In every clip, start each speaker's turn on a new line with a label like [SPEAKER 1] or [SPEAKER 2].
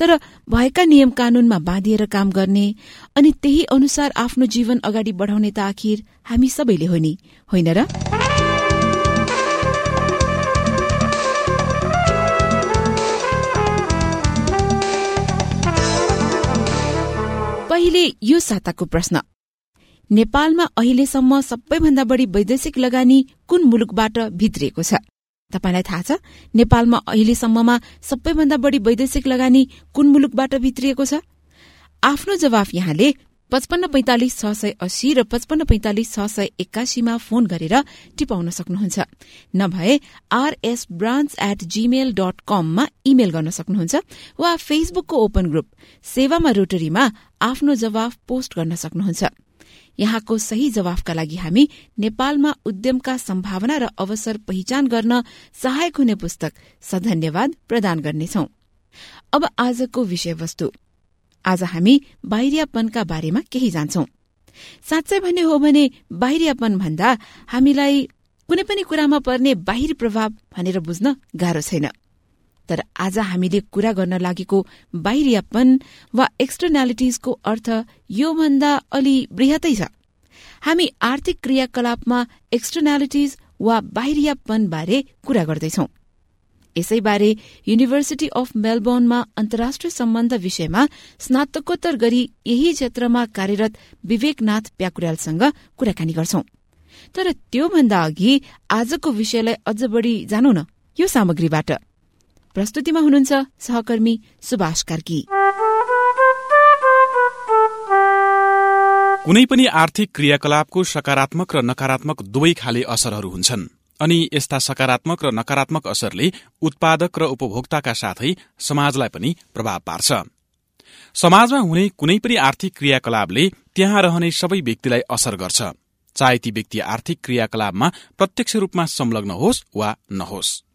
[SPEAKER 1] तर भएका नियम कानूनमा बाँधिएर काम गर्ने अनि त्यही अनुसार आफ्नो जीवन अगाडि बढ़ाउने त आखिर हामी सबैले हो नि। होइन र? पहिले यो साताको प्रश्न। नेपालमा अहिलेसम्म सबैभन्दा बढ़ी वैदेशिक लगानी कुन मुलुकबाट भित्रिएको छ? तपाईँलाई थाहा छ नेपालमा अहिलेसम्ममा सबैभन्दा बढ़ी वैदेशिक लगानी कुन मुलुकबाट भित्रिएको छ? आफ्नो जवाफ यहाँले पचपन्न पैंतालिस छ सय अस्सी र पचपन्न पैंतालिस छ सय एक्कासीमा फोन गरेर टिपाउन सक्नुहुन्छ। नभए RS branch at Gmail dot कममा इमेल गर्न सक्नुहुन्छ वा फेसबुकको ओपन ग्रुप सेवामा रोटरीमा आफ्नो जवाफ पोस्ट गर्न सक्नुहुन्छ। यहाँको सही जवाफका लागि हामी नेपालमा उद्यमका सम्भावना र अवसर पहिचान गर्न सहायक हुने पुस्तक सधन्यवाद प्रदान गर्नेछौ। अब आजको विषयवस्तु। आज हामी बाहिरियापनका बारेमा केही जान्छौ। साँच्चै भन्ने हो भने बाहिरियापन भन्दा हामीलाई कुनै पनि कुरामा पर्ने बाहिरी प्रभाव भनेर बुझ्न गाह्रो छैन। तर आज हामीले कुरा गर्न लागेको बाहिरियापन वा एक्सटर्नालिटिजको अर्थ योभन्दा अलि बृहतै छ। हामी आर्थिक क्रियाकलापमा एक्सटर्नालिटिज वा बाहिरियापन बारे कुरा गर्दैछौ। यसैबारे युनिभर्सिटी अफ मेलबोर्नमा अन्तर्राष्ट्रिय सम्बन्ध विषयमा स्नातकोत्तर गरी यही क्षेत्रमा कार्यरत विवेकनाथ प्याकुरालसँग कुराकानी गर्छौं। तर त्योभन्दा अघि आजको विषयलाई अझ बढ़ी जानौ न यो सामग्रीबाट। प्रस्तुतिमा हुनुहुन्छ सहकर्मी सुभाष कार्की।
[SPEAKER 2] कुनै पनि आर्थिक क्रियाकलापको सकारात्मक र नकारात्मक दुवै खाले असरहरू हुन्छन्। अनि यस्ता सकारात्मक र नकारात्मक असरले उत्पादक र उपभोक्ताका साथै समाजलाई पनि प्रभाव पार्छ। समाजमा हुने कुनै पनि आर्थिक क्रियाकलापले त्यहाँ रहने सबै व्यक्तिलाई असर गर्छ। चाहे ती व्यक्ति आर्थिक क्रियाकलापमा प्रत्यक्ष रूपमा संलग्न होस् वा नहोस्।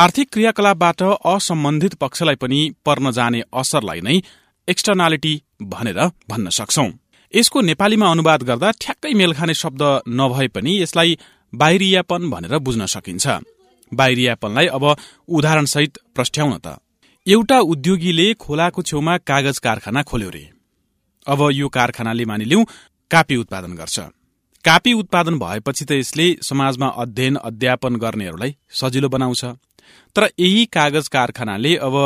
[SPEAKER 2] आर्थिक क्रियाकलापबाट असम्बन्धित पक्षलाई पनि पर्न जाने असरलाई नै एक्सटर्नालिटी भनेर भन्न सक्छौ। यसको नेपालीमा अनुवाद गर्दा ठ्याक्कै मेल खाने शब्द नभए पनि यसलाई बाहिरियापन भनेर बुझ्न सकिन्छ। बाहिरियापनलाई अब उदाहरणसहित प्रस्ट्याउन त। एउटा उद्योगीले खोलाको छेउमा कागज कारखाना खोल्यो रे। अब यो कारखानाले मानिलिउ कापी उत्पादन गर्छ। कापी उत्पादन भएपछि त यसले समाजमा अध्ययन अध्यापन गर्नेहरूलाई सजिलो बनाउँछ। तर यही कागज कारखानाले अब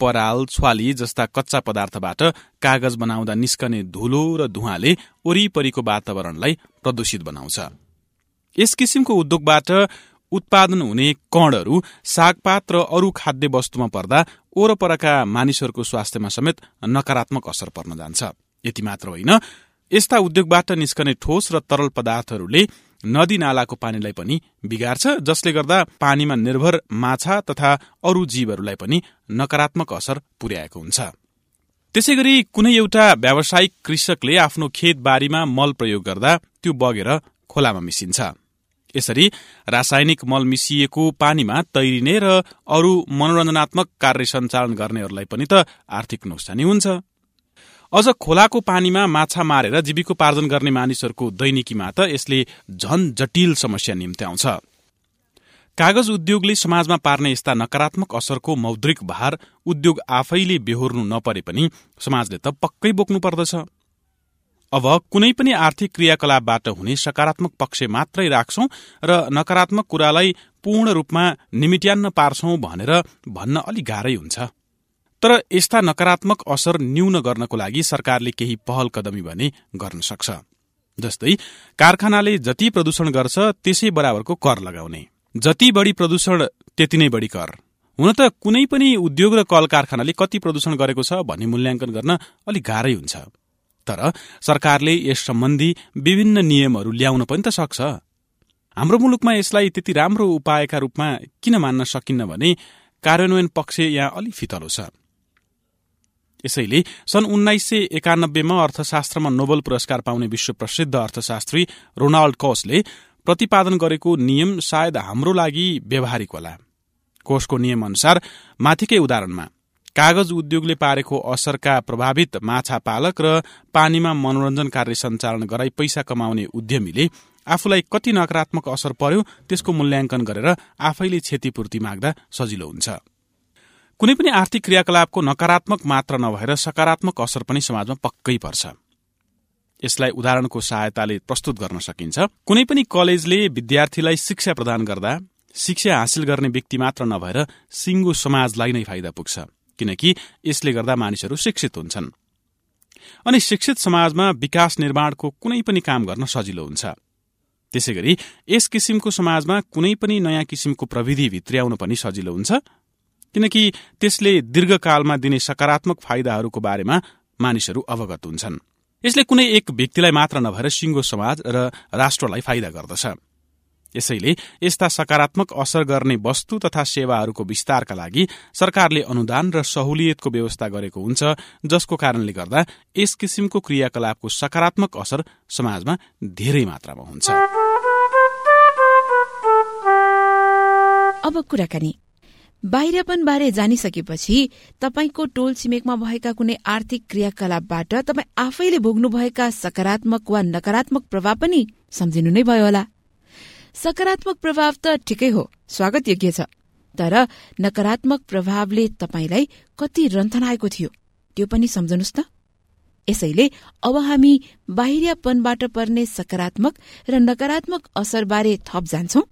[SPEAKER 2] पराल छ्वाली जस्ता कच्चा पदार्थबाट कागज बनाउँदा निस्कने धुलो र धुवाले वरिपरिको वातावरणलाई प्रदूषित बनाउँछ। यस किसिमको उद्योगबाट उत्पादन हुने कणहरू सागपात र अरू खाद्य वस्तुमा पर्दा ओरपरका मानिसहरूको स्वास्थ्यमा समेत नकारात्मक असर पर्न जान्छ। यति मात्र होइन यस्ता उद्योगबाट निस्कने ठोस र तरल पदार्थहरूले नदी नालाको पानीलाई पनि बिगार्छ जसले गर्दा पानीमा निर्भर माछा तथा अरू जीवहरूलाई पनि नकारात्मक असर पुर्याएको हुन्छ। त्यसै गरी कुनै एउटा व्यावसायिक कृषकले आफ्नो खेतबारीमा मल प्रयोग गर्दा त्यो बगेर खोलामा मिसिन्छ। यसरी रासायनिक मल मिसिएको पानीमा तैरिने र अरू मनोरञ्जनात्मक कार्य सञ्चालन गर्नेहरूलाई पनि त आर्थिक नोक्सानी हुन्छ। अझ खोलाको पानीमा माछा मारेर जीविकोपार्जन गर्ने मानिसहरूको दैनिकीमा त यसले झन जटिल समस्या निम्त्याउँछ। कागज उद्योगले समाजमा पार्ने यस्ता नकारात्मक असरको मौद्रिक भार उद्योग आफैले बेहोर्नु नपरे पनि समाजले त पक्कै बोक्नु पर्दछ। अब कुनै पनि आर्थिक क्रियाकलापबाट हुने सकारात्मक पक्ष मात्रै राख्छौं र नकारात्मक कुरालाई पूर्ण रूपमा निमिट्यान्न पार्छौं भनेर भन्न अलि गाह्रै हुन्छ। तर यस्ता नकारात्मक असर न्यून गर्नको लागि सरकारले केही पहल कदमी भने गर्न सक्छ। जस्तै कारखानाले जति प्रदूषण गर्छ त्यसै बराबरको कर लगाउने। जति बढी प्रदूषण त्यति नै बढी कर। हुन त कुनै पनि उद्योग र कल कारखानाले कति प्रदूषण गरेको छ भन्ने मूल्याङ्कन गर्न अलिक गाह्रै हुन्छ। तर सरकारले यस सम्बन्धी विभिन्न नियमहरू ल्याउन पनि त सक्छ। हाम्रो मुलुकमा यसलाई त्यति राम्रो उपायका रूपमा किन मान्न सकिन्न भने कार्यान्वयन पक्ष यहाँ अलि फितलो छ। यसैले सन् उन्नाइस सय एकानब्बेमा अर्थशास्त्रमा नोबल पुरस्कार पाउने विश्व प्रसिद्ध अर्थशास्त्री रोनाल्ड कोसले प्रतिपादन गरेको नियम सायद हाम्रो लागि व्यावहारिक होला। कोषको नियम अनुसार माथिकै उदाहरणमा कागज उद्योगले पारेको असरका प्रभावित माछा पालक र पानीमा मनोरञ्जन कार्य सञ्चालन गराई पैसा कमाउने उद्यमीले आफूलाई कति नकारात्मक असर पर्यो त्यसको मूल्याङ्कन गरेर आफैले क्षतिपूर्ति माग्दा सजिलो हुन्छ। कुनै पनि आर्थिक क्रियाकलापको नकारात्मक मात्र नभएर सकारात्मक असर पनि समाजमा पक्कै पर्छ। यसलाई उदाहरणको सहायताले प्रस्तुत गर्न सकिन्छ। कुनै पनि कलेजले विद्यार्थीलाई शिक्षा प्रदान गर्दा शिक्षा हासिल गर्ने व्यक्ति मात्र नभएर सिङ्गो समाजलाई नै फाइदा पुग्छ किनकि यसले गर्दा मानिसहरू शिक्षित हुन्छन्। अनि शिक्षित समाजमा विकास निर्माणको कुनै पनि काम गर्न सजिलो हुन्छ। त्यसै गरी यस किसिमको समाजमा कुनै पनि नयाँ किसिमको प्रविधि भित्र्याउन पनि सजिलो हुन्छ। किनकि त्यसले दीर्घकालमा दिने सकारात्मक फाइदाहरूको बारेमा मानिसहरू अवगत हुन्छन्। यसले कुनै एक व्यक्तिलाई मात्र नभएर सिंगो समाज र राष्ट्रलाई फाइदा गर्दछ। यसैले यस्ता सकारात्मक असर गर्ने वस्तु तथा सेवाहरूको विस्तारका लागि सरकारले अनुदान र सहुलियतको व्यवस्था गरेको हुन्छ जसको कारणले गर्दा यस किसिमको क्रियाकलापको सकारात्मक असर समाजमा धेरै मात्रामा हुन्छ।
[SPEAKER 1] अब कुराकानी। बाहिरपनबारे जानिसकेपछि तपाईँको टोल छिमेकमा भएका कुनै आर्थिक क्रियाकलापबाट तपाईँ आफैले भोग्नुभएका सकारात्मक वा नकारात्मक प्रभाव पनि सम्झिनु नै भयो होला। सकारात्मक प्रभाव त ठिकै हो स्वागत योग्य छ तर नकारात्मक प्रभावले तपाईँलाई कति रन्थन आएको थियो त्यो पनि सम्झनुहोस् त यसैले अब हामी बाहिरियापनबाट पर्ने सकारात्मक र नकारात्मक असरबारे थप जान्छौं।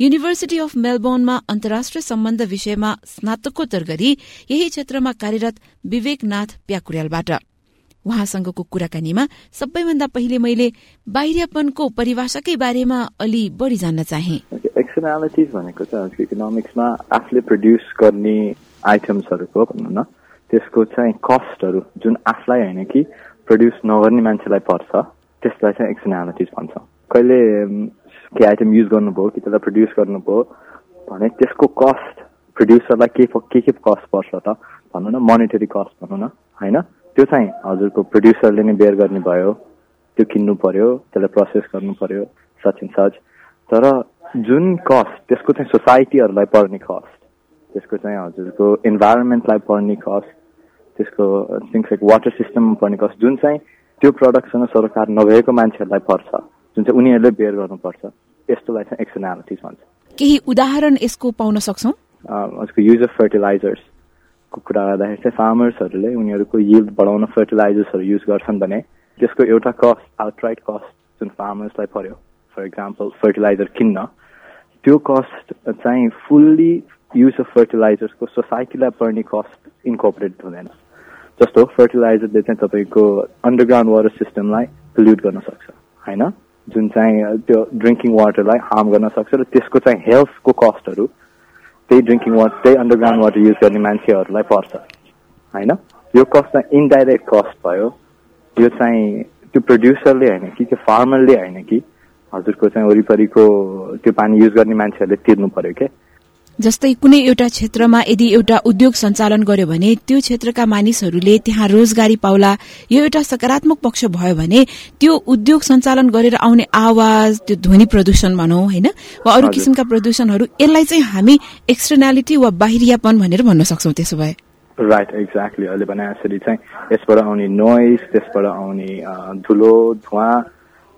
[SPEAKER 1] युनिभर्सिटी अफ मेलबोर्नमा अन्तर्राष्ट्रिय सम्बन्ध विषयमा स्नातकोत्तर गरी यही क्षेत्रमा कार्यरत विवेकनाथ प्याकुर्यालबाट। उहाँसँगको कुराकानीमा सबैभन्दा पहिले मैले बाहिरियापनको परिभाषाकै बारेमा अलि बढी जान्न चाहे।
[SPEAKER 3] एक्सटर्नालिटिज भनेको चाहिँ इकोनोमिक्समा आफूले प्रड्युस गर्ने आइटम्सहरूको भनौँ न। त्यसको चाहिँ कस्टहरू जुन आफूलाई होइन कि प्रड्युस नगर्ने मान्छेलाई पर्छ त्यसलाई चाहिँ एक्सटर्नालिटिज भन्छ। कहिले के आइटम युज गर्नुभयो कि त्यसलाई प्रड्युस गर्नुभयो भने त्यसको कस्ट प्रड्युसरलाई के के के कस्ट पर्छ त भनौँ न मोनिटरी कस्ट भनौँ न होइन? त्यो चाहिँ हजुरको प्रड्युसरले नै बेयर गर्ने भयो त्यो किन्नु पर्यो त्यसलाई प्रोसेस गर्नु पर्यो सच एन्ड सच तर जुन कस्ट त्यसको चाहिँ सोसाइटीहरूलाई पर्ने कस्ट त्यसको चाहिँ हजुरको इन्भाइरोमेन्टलाई पर्ने कस्ट त्यसको थिङ्स लाइक वाटर सिस्टममा पर्ने कस्ट जुन चाहिँ त्यो प्रडक्टसँग सरकार नभएको मान्छेहरूलाई पर्छ जुन चाहिँ उनीहरूले बेयर गर्नुपर्छ यस्तोलाई चाहिँ एक्सनालिटिज भन्छ।
[SPEAKER 1] केही उदाहरण यसको पाउन सक्छौँ?
[SPEAKER 3] युज अफ फर्टिलाइजर्स को कुरा गर्दाखेरि चाहिँ फार्मर्सहरूले उनीहरूको यिल्ड बढाउन फर्टिलाइजर्सहरू युज गर्छन् भने त्यसको एउटा कस्ट आउटराइट कस्ट जुन फार्मर्सलाई पर्यो फर इक्जाम्पल फर्टिलाइजर किन्न त्यो कस्ट चाहिँ फुल्ली युज अफ फर्टिलाइजर्सको सोसाइटीलाई पर्ने कस्ट इन्कोपरेट हुँदैन। जस्तो फर्टिलाइजरले चाहिँ तपाईँको अन्डरग्राउन्ड वाटर सिस्टमलाई पोल्युट गर्न सक्छ होइन? जुन चाहिँ त्यो ड्रिङ्किङ वाटरलाई हार्म गर्न सक्छ र त्यसको चाहिँ हेल्थको कस्टहरू त्यही ड्रिङ्किङ वाटर त्यही अन्डरग्राउन्ड वाटर युज गर्ने मान्छेहरूलाई पर्छ होइन? यो कस्ट चाहिँ इन्डाइरेक्ट कस्ट भयो। यो चाहिँ त्यो प्रड्युसरले होइन कि त्यो फार्मरले होइन कि हजुरको चाहिँ वरिपरिको त्यो पानी युज गर्ने मान्छेहरूले तिर्नु पर्यो क्या।
[SPEAKER 1] जस्तै कुनै एउटा क्षेत्रमा यदि एउटा उद्योग सञ्चालन गर्यो भने त्यो क्षेत्रका मानिसहरूले त्यहाँ रोजगारी पाउला यो एउटा सकारात्मक पक्ष भयो भने त्यो उद्योग सञ्चालन गरेर आउने आवाज त्यो ध्वनि प्रदूषण भनौँ होइन? वा अरू किसिमका प्रदूषणहरू यसलाई चाहिँ हामी एक्सटर्नालिटी वा बाहिरियापन भनेर भन्न सक्छौ त्यसो भए।
[SPEAKER 3] राइट एक्ज्याक्टली अहिले भने यसरी चाहिँ यसबाट आउने नोइज त्यसबाट आउने धुलो धुवा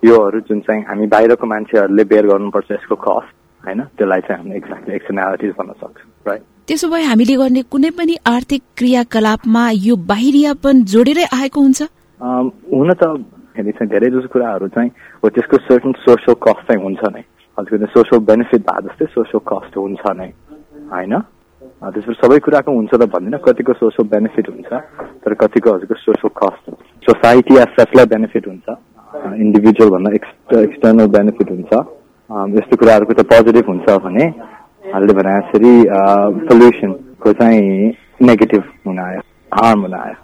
[SPEAKER 3] योहरू जुन चाहिँ हामी बाहिरको मान्छेहरूले बेयर गर्नुपर्छ यसको कस्ट होइन? त्यसलाई चाहिँ हामीले एक्ज्याक्टली एक्सटर्नालिटिज भन्न सक्छौँ राइट
[SPEAKER 1] त्यसो भए हामीले गर्ने कुनै पनि आर्थिक क्रियाकलापमा यो बाहिरियापन जोडेरै आएको हुन्छ?
[SPEAKER 3] हुन त चाहिँ धेरै जसो कुराहरू चाहिँ हो त्यसको सर्टन सोसियल कस्ट चाहिँ हुन्छ नै। हजुरको सोसियल बेनिफिट भए जस्तै सोसियल कस्ट हुन्छ नै होइन? त्यसपछि सबै कुराको हुन्छ त भन्दिनँ कतिको सोसियल बेनिफिट हुन्छ तर कतिको हजुरको सोसियल कस्ट सोसाइटी एसेटलाई बेनिफिट हुन्छ। इन्डिभिजुअल भन्दा एक्सटर्नल बेनिफिट हुन्छ। यस्तो कुराहरूको त पोजिटिभ हुन्छ भने हामीले भने जसरी पोल्युसनको चाहिँ नेगेटिभ हुन आयो हार्म हुन आयो।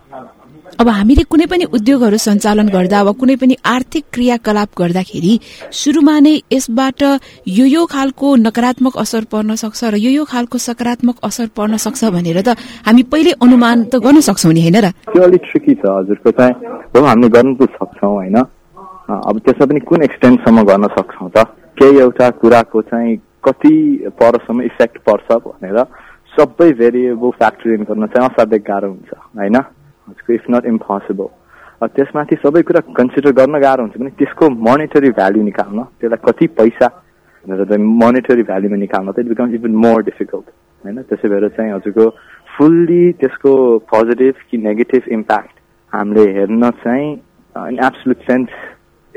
[SPEAKER 1] अब हामीले कुनै पनि उद्योगहरू सञ्चालन गर्दा वा कुनै पनि आर्थिक क्रियाकलाप गर्दाखेरि शुरूमा नै यसबाट यो यो खालको नकारात्मक असर पर्न सक्छ र यो यो खालको सकारात्मक असर पर्न सक्छ भनेर त हामी पहिले अनुमान त गर्न सक्छौ नि होइन र?
[SPEAKER 3] त्यो अलिक ट्रिकी छ हजुरको चाहिँ। हो हामीले गर्नु त सक्छौँ होइन। अब त्यसमा पनि कुन एक्सटेन्टसम्म गर्न सक्छौँ त? केही एउटा कुराको चाहिँ कति परसम्म इफेक्ट पर्छ भनेर सबै भेरिएबल फ्याक्टर इन गर्न चाहिँ असाध्यै गाह्रो हुन्छ होइन? इफ नट इम्पोसिबल त्यसमाथि सबै कुरा कन्सिडर गर्न गाह्रो हुन्छ भने त्यसको मोनिटरी भ्याल्यु निकाल्न त्यसलाई कति पैसा भनेर मोनिटरी भ्याल्युमा निकाल्न त it becomes even more difficult होइन? त्यसै भएर चाहिँ हजुरको फुल्ली त्यसको पोजिटिभ कि नेगेटिभ इम्प्याक्ट हामीले हेर्न चाहिँ in absolute sense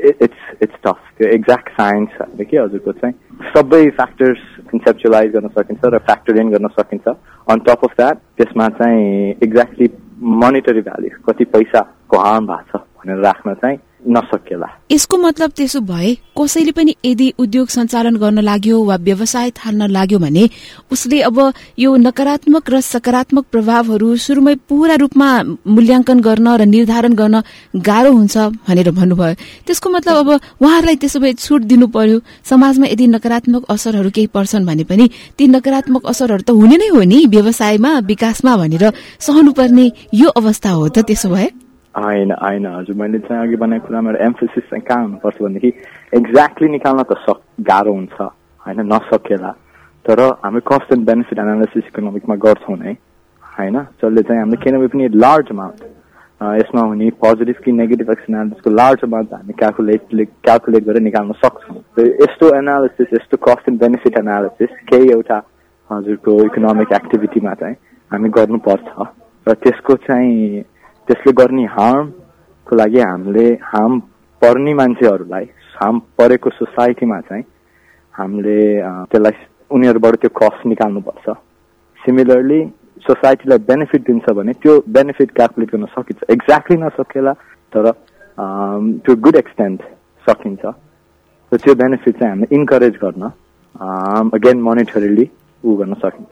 [SPEAKER 3] it's it's tough त्यो एक्ज्याक्ट साइन्स के हजुरको चाहिँ सबै फ्याक्टर्स कन्सेप्चुलाइज गर्न सकिन्छ र फ्याक्टर इन गर्न सकिन्छ अन टप अफ द्याट त्यसमा चाहिँ एक्ज्याक्टली मोनिटरी भ्याल्यु कति पैसाको हार्म भएको छ भनेर राख्न चाहिँ नसकेला।
[SPEAKER 1] यसको मतलब त्यसो भए कसैले पनि यदि उद्योग सञ्चालन गर्न लाग्यो वा व्यवसाय थाल्न लाग्यो भने उसले अब यो नकारात्मक र सकारात्मक प्रभावहरू सुरुमै पूरा रूपमा मूल्याङ्कन गर्न र निर्धारण गर्न गाह्रो हुन्छ भनेर भन्नुभयो। त्यसको मतलब अब उहाँहरूलाई त्यसो भए छुट दिनु पर्यो। समाजमा यदि नकारात्मक असरहरू केही पर्छन् भने पनि ती नकारात्मक असरहरू त हुने नै हो नि व्यवसायमा विकासमा भनेर सहनुपर्ने यो अवस्था हो त त्यसो भए।
[SPEAKER 3] होइन होइन हजुर मैले चाहिँ अघि भनेको कुरामा एउटा एम्फोसिस चाहिँ कहाँ हुनुपर्छ भनेदेखि एक्ज्याक्टली निकाल्न त सक गाह्रो हुन्छ होइन नसकेला तर हामी कस्ट एन्ड बेनिफिट एनालिसिस इकोनोमिकमा गर्छौँ नै होइन जसले चाहिँ हामीले किनभने पनि लार्ज अमाउन्ट यसमा हुने पोजिटिभ कि नेगेटिभ एक्सनालिसिसको लार्ज अमाउन्ट हामी क्यालकुलेट क्यालकुलेट गरेर निकाल्न सक्छौँ यस्तो एनालिसिस यस्तो कस्ट एन्ड बेनिफिट एनालिसिस केही एउटा हजुरको इकोनोमिक एक्टिभिटीमा चाहिँ हामी गर्नुपर्छ र त्यसको चाहिँ त्यसले गर्ने हार्मको लागि हामीले हार्म पर्ने मान्छेहरूलाई हार्म परेको सोसाइटीमा चाहिँ हामीले त्यसलाई उनीहरूबाट त्यो कस्ट निकाल्नुपर्छ। सिमिलरली सोसाइटीलाई बेनिफिट दिन्छ भने त्यो बेनिफिट क्यालकुलेट गर्न सकिन्छ। एक्ज्याक्टली नसकेला तर त्यो गुड एक्सटेन्ट सकिन्छ। र त्यो बेनिफिट चाहिँ हामीले इन्करेज गर्न अगेन मोनिटरीली ऊ गर्न सकिन्छ।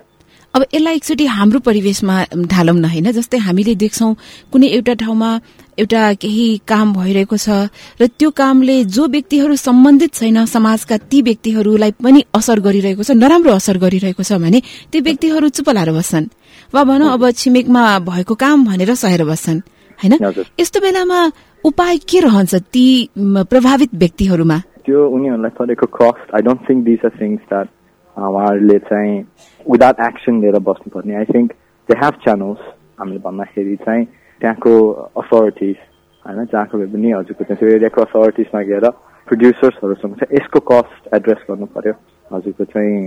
[SPEAKER 1] अब यसलाई एकचोटि हाम्रो परिवेशमा ढालौँ न होइन? जस्तै हामीले देख्छौँ कुनै एउटा ठाउँमा एउटा केही काम भइरहेको छ र त्यो कामले जो व्यक्तिहरू सम्बन्धित छैन समाजका ती व्यक्तिहरूलाई पनि असर गरिरहेको छ नराम्रो असर गरिरहेको छ भने ती व्यक्तिहरू चुप लाएर बस्छन्। वा भनौँ अब छिमेकमा भएको काम भनेर सहेर बस्छन् होइन? यस्तो बेलामा उपाय के रहन्छ ती प्रभावित व्यक्तिहरूमा?
[SPEAKER 3] त्यो उनीहरूलाई परेको cost I don't think this are things that उहाँहरूले चाहिँ विदाउट एक्सन लिएर बस्नुपर्ने. I think they have channels हामीले भन्दाखेरि चाहिँ त्यहाँको अथोरिटिज होइन जहाँको भए पनि हजुरको त्यो एरियाको अथोरिटिजमा गएर प्रड्युसर्सहरूसँग चाहिँ यसको कस्ट एड्रेस गर्नु पर्यो हजुरको चाहिँ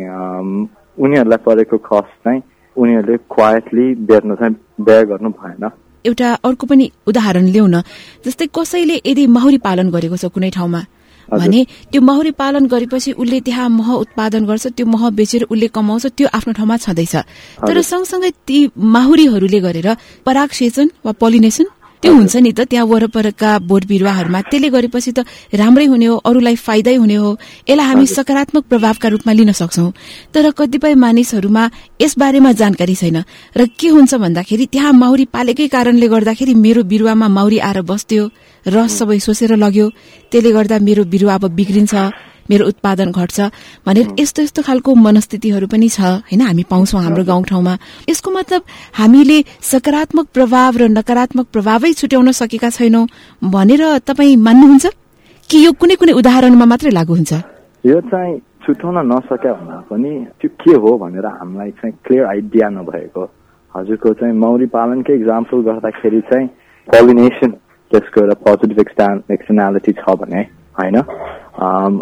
[SPEAKER 3] उनीहरूलाई परेको कस्ट चाहिँ उनीहरूले क्वाइटली बेर्नु चाहिँ बेयर गर्नु भएन।
[SPEAKER 1] एउटा अर्को पनि उदाहरण ल्याउन जस्तै कसैले यदि माहुरी पालन गरेको छ कुनै ठाउँमा भने त्यो महुरी पालन गरेपछि उसले त्यहाँ मह उत्पादन गर्छ त्यो मह बेचेर उसले कमाउँछ त्यो आफ्नो ठाउँमा छँदैछ। तर सँगसँगै ती माहुरीहरूले गरेर पराग सेचन वा पोलिनेसन त्यो हुन्छ नि त त्यहाँ वरपरका बोट बिरुवाहरूमा। त्यसले गरेपछि त राम्रै हुने हो अरूलाई फाइदै हुने हो। यसलाई हामी सकारात्मक प्रभावका रूपमा लिन सक्छौ। तर कतिपय मानिसहरूमा यस बारेमा जानकारी छैन। र के हुन्छ भन्दाखेरि त्यहाँ माउरी पालेकै कारणले गर्दाखेरि मेरो बिरुवामा माउरी आएर बस्थ्यो रस सबै सोचेर लग्यो। त्यसले गर्दा मेरो बिरुवा अब बिग्रिन्छ। मेरो उत्पादन घट्छ भनेर यस्तो यस्तो खालको मनस्थितिहरू पनि छ होइन? हामी पाउँछौँ हाम्रो गाउँठाउँमा यसको मतलब हामीले सकारात्मक प्रभाव र नकारात्मक प्रभावै छुट्याउन सकेका छैनौँ भनेर तपाईँ मान्नुहुन्छ? कि यो कुनै कुनै उदाहरणमा मात्रै लागू हुन्छ?
[SPEAKER 3] यो चाहिँ छुट्याउन नसक्यो भन्दा पनि त्यो के हो भनेर हामीलाई चाहिँ क्लियर आइडिया नभएको। हजुरको चाहिँ मौरी पालनकै इक्जाम्पल गर्दाखेरि चाहिँ पोलिनेसन त्यसको एउटा पोजिटिभ एक्सटर्नालिटी छ भने होइन?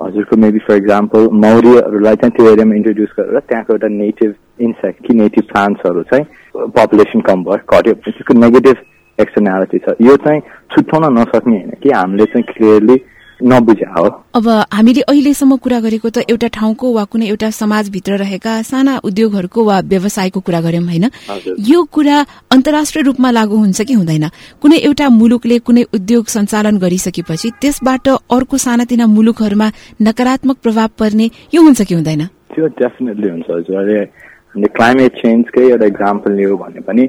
[SPEAKER 3] हजुरको मेबी फर इक्जाम्पल मौरीहरूलाई चाहिँ त्यो एरियामा इन्ट्रोड्युस गरेर त्यहाँको एउटा नेटिभ इन्सेक्ट कि नेटिभ प्लान्ट्सहरू चाहिँ पपुलेसन कम भयो घट्यो। त्यसको नेगेटिभ एक्सटर्नालिटी छ। यो चाहिँ छुट्याउन नसक्ने होइन कि हामीले चाहिँ क्लियरली नबुझ्या हो
[SPEAKER 1] अब हामीले अहिलेसम्म कुरा गरेको त एउटा ठाउँको वा कुनै एउटा समाजभित्र रहेका साना उद्योगहरूको वा व्यवसायको कुरा गर्यौं होइन? यो कुरा अन्तर्राष्ट्रिय रूपमा लागू हुन्छ कि हुँदैन? कुनै एउटा मुलुकले कुनै उद्योग सञ्चालन गरिसकेपछि त्यसबाट अर्को सानातिना मुलुकहरूमा नकारात्मक प्रभाव पर्ने यो हुन्छ कि हुँदैन?
[SPEAKER 3] त्यो डेफिनेटली हुन्छ हजुर। क्लाइमेट चेन्जकै एउटा इक्जाम्पल लियो भने पनि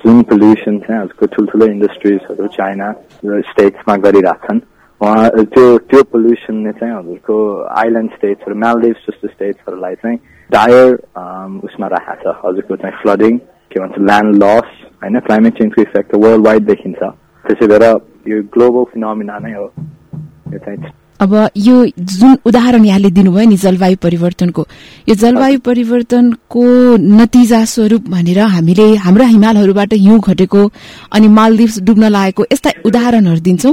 [SPEAKER 3] जुन पोल्युसन चाहिँ आजको ठुल्ठुलो इन्डस्ट्रिजहरू चाइना र स्टेट्समा गरिरहेछन् त्यो त्यो पोल्युसनले चाहिँ हजुरको आइल्यान्ड स्टेट्सहरू मालदिभ्स जस्तो स्टेट्सहरूलाई चाहिँ डायर उसमा राखेको छ हजुरको चाहिँ फ्लडिङ के भन्छ ल्यान्ड लस होइन क्लाइमेट चेन्जको इफेक्ट वर्ल्ड वाइड देखिन्छ त्यसै भएर यो ग्लोबल फिनोमिना नै हो यो चाहिँ
[SPEAKER 1] अब यो जुन उदाहरण यहाँले दिनुभयो नि जलवायु परिवर्तनको यो जलवायु परिवर्तनको नतिजा स्वरूप भनेर हामीले हाम्रा हिमालहरूबाट हिउँ घटेको अनि मालदिप्स डुब्न लागेको यस्ता उदाहरणहरू दिन्छौं।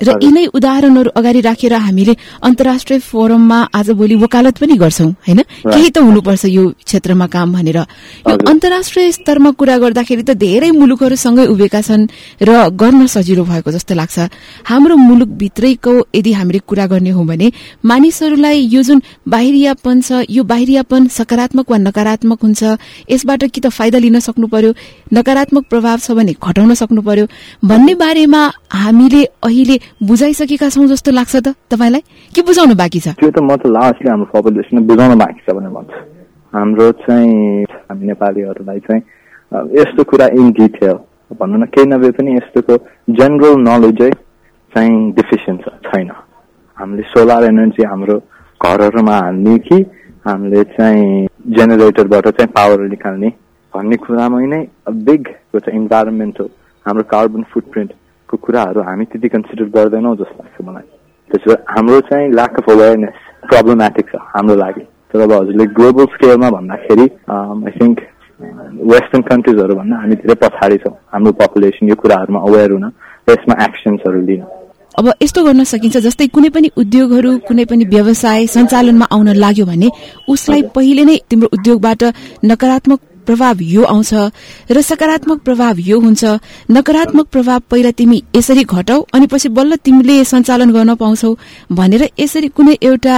[SPEAKER 1] र यिनै उदाहरणहरू अगाडि राखेर हामीले अन्तर्राष्ट्रिय फोरममा आज भोलि वकालत पनि गर्छौं होइन? केही त हुनुपर्छ यो क्षेत्रमा काम भनेर। यो अन्तर्राष्ट्रिय स्तरमा कुरा गर्दाखेरि त धेरै मुलुकहरूसँगै उभिएका छन् र गर्न सजिलो भएको जस्तो लाग्छ। हाम्रो मुलुकभित्रैको यदि हामीले कुरा गर्ने हो भने मानिसहरूलाई यो जुन बाहिरियापन छ यो बाहिरियापन सकारात्मक वा नकारात्मक हुन्छ यसबाट कि त फाइदा लिन सक्नु पर्यो नकारात्मक प्रभाव छ भने घटाउन सक्नु पर्यो भन्ने बारेमा हामीले अहिले बुझाइसकेका छौँ जस्तो लाग्छ त तपाईँलाई? के बुझाउनु बाँकी छ?
[SPEAKER 3] त्यो त म त लास्टली हाम्रो पपुलेसन बुझाउन बाँकी छ भनेर भन्छु। हाम्रो चाहिँ हामी नेपालीहरूलाई चाहिँ यस्तो कुरा इन डिटेल भन्नु न केही नभए पनि यस्तोको जेनरल नलेजै चाहिँ डिफिसियन्ट छैन। हामीले सोलर एनर्जी हाम्रो घरहरूमा हाल्ने कि हामीले चाहिँ जेनेरेटरबाट चाहिँ पावर निकाल्ने भन्ने कुरामा नै बिग इन्भाइरोमेन्टल हाम्रो कार्बन फुटप्रिन्ट को कुराहरू हामी त्यति कन्सिडर गर्दैनौँ जस्तो लाग्छ मलाई त्यसो भए हाम्रो चाहिँ ल्याक अफ अवेरनेस प्रब्लमेटिक छ हाम्रो लागि तर अब हजुरले ग्लोबल स्केलमा भन्दाखेरि आई थिङ्क वेस्टर्न कन्ट्रिजहरू भन्दा हामी धेरै पछाडि छौँ हाम्रो पपुलेसन यो कुराहरूमा अवेर हुन र यसमा एक्सन्सहरू लिन
[SPEAKER 1] अब यस्तो गर्न सकिन्छ जस्तै कुनै पनि उद्योगहरू कुनै पनि व्यवसाय सञ्चालनमा आउन लाग्यो भने उसलाई पहिले नै तिम्रो उद्योगबाट नकारात्मक प्रभाव यो आउँछ र सकारात्मक प्रभाव यो हुन्छ। नकारात्मक प्रभाव पहिला तिमी यसरी घटाउ अनि पछि बल्ल तिमीले सञ्चालन गर्न पाउँछौ भनेर यसरी कुनै एउटा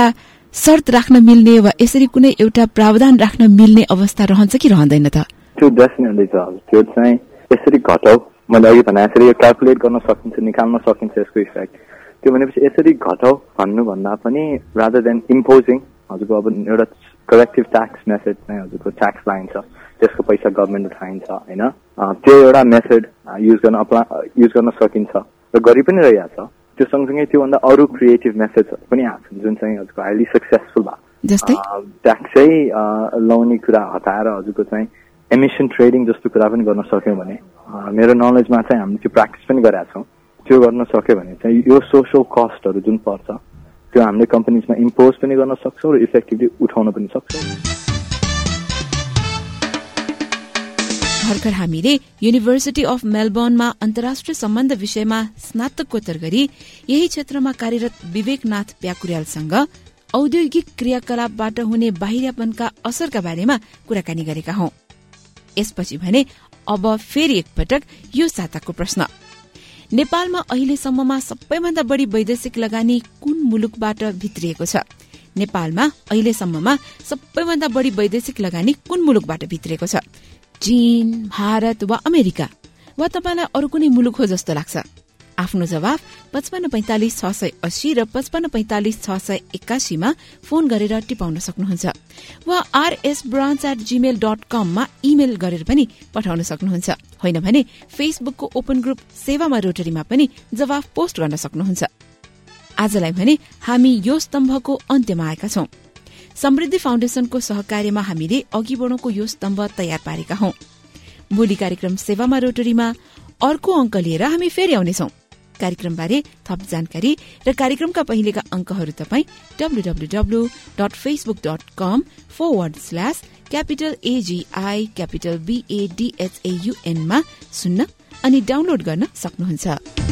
[SPEAKER 1] शर्त राख्न मिल्ने वा यसरी कुनै एउटा प्रावधान राख्न मिल्ने अवस्था रहन्छ कि रहँदैन त?
[SPEAKER 3] त्यो डेफिनेटली त्यो चाहिँ यसरी घटाउ। मैले अघि भने यसरी क्यालकुलेट गर्न सकिन्छ निकाल्न सकिन्छ यसको इफेक्ट त्यो भनेपछि यसरी घटाउ भन्नुभन्दा पनि रादर देन इम्पोजिङ हजुरको अब एउटा कलेक्टिभ ट्याक्स मेथड चाहिँ हजुरको ट्याक्स लाइन छ। त्यसको पैसा गभर्मेन्ट उठाइन्छ होइन? त्यो एउटा मेथड युज गर्न अप्ला युज गर्न सकिन्छ र गरि पनि रहेको छ त्यो सँगसँगै त्योभन्दा अरू क्रिएटिभ मेथड्सहरू पनि आएको छन् जुन चाहिँ हजुरको हाइली सक्सेसफुल भएको ट्याक्सै लाउने कुरा हटाएर हजुरको चाहिँ एमिसन ट्रेडिङ जस्तो कुरा पनि गर्न सक्यौँ भने मेरो नलेजमा चाहिँ हामीले त्यो प्र्याक्टिस पनि गरेका छौँ। त्यो गर्न सक्यो भने चाहिँ यो सोसियल कस्टहरू जुन पर्छ त्यो हामीले कम्पनीजमा इम्पोज पनि गर्न सक्छौँ र इफेक्टिभली उठाउन पनि सक्छौँ।
[SPEAKER 1] भर्खर हामीले युनिभर्सिटी अफ मेलबर्नमा अन्तर्राष्ट्रिय सम्बन्ध विषयमा स्नातकोत्तर गरी यही क्षेत्रमा कार्यरत विवेकनाथ प्याकुर्यालसँग औद्योगिक क्रियाकलापबाट हुने बाहिरपनका असरका बारेमा कुराकानी गरेका हौ। यसपछि भने अब फेरि एकपटक यो साताको प्रश्न। नेपालमा अहिलेसम्ममा सबैभन्दा बढ़ी वैदेशिक लगानी कुन मुलुकबाट भित्रिएको छ? नेपालमा अहिलेसम्ममा सबैभन्दा बढ़ी वैदेशिक लगानी कुन मुलुकबाट भित्रिएको छ? चीन भारत वा अमेरिका वा तपाईँलाई अरू कुनै मुलुक हो जस्तो लाग्छ? आफ्नो जवाब पचपन्न पैंतालिस छ सय अस्सी र पचपन्न पैंतालिस छ सय एक्कासीमा फोन गरेर टिपाउन सक्नुहुन्छ। वा RS branch at Gmail dot कममा इमेल गरेर पनि पठाउन सक्नुहुन्छ। होइन भने फेसबुकको ओपन ग्रुप सेवामा रोटरीमा पनि जवाफ पोस्ट गर्न सक्नुहुन्छ। आजलाई भने हामी यो स्तम्भको अन्त्यमा आएका छौं। समृद्धि फाउन्डेशनको सहकार्यमा हामीले अघि बढौँको यो स्तम्भ तयार पारेका हौ। भोलि कार्यक्रम सेवामा रोटरीमा अर्को अङ्क लिएर हामी फेरि आउनेछौ। कार्यक्रमबारे थप जानकारी र कार्यक्रमका पहिलेका अङ्कहरू तपाईँ dot Facebook dot com forward slash capital AGI capital बीएडीएचएयुएनमा सुन्न अनि डाउनलोड गर्न सक्नुहुन्छ।